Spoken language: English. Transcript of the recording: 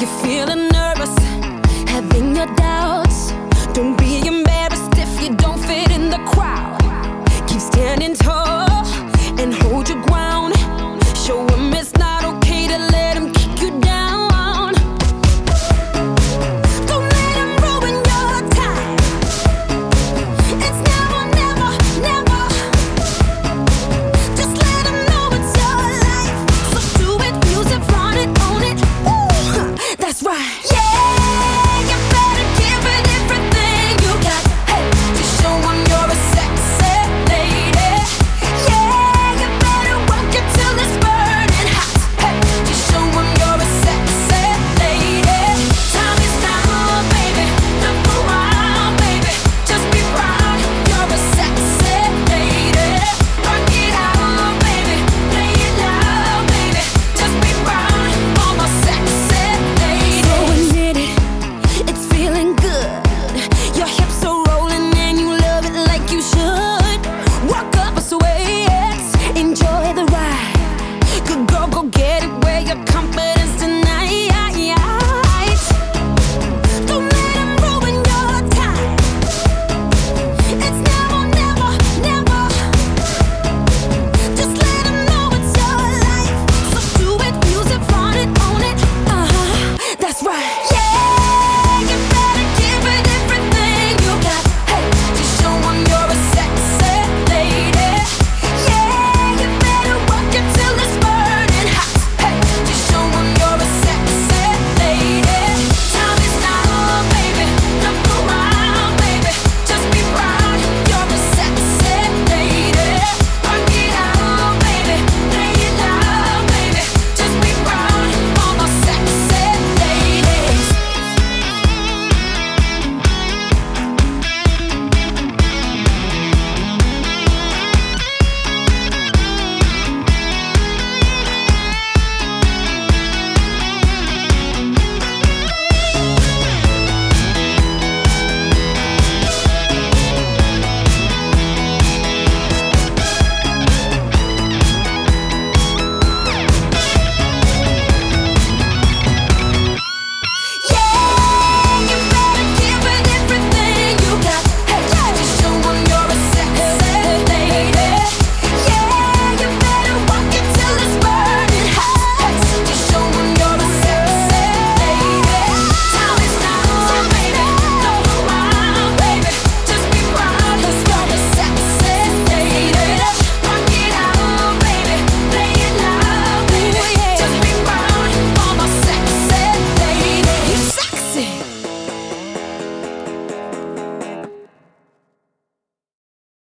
you're feeling nervous, having your doubts. Don't be embarrassed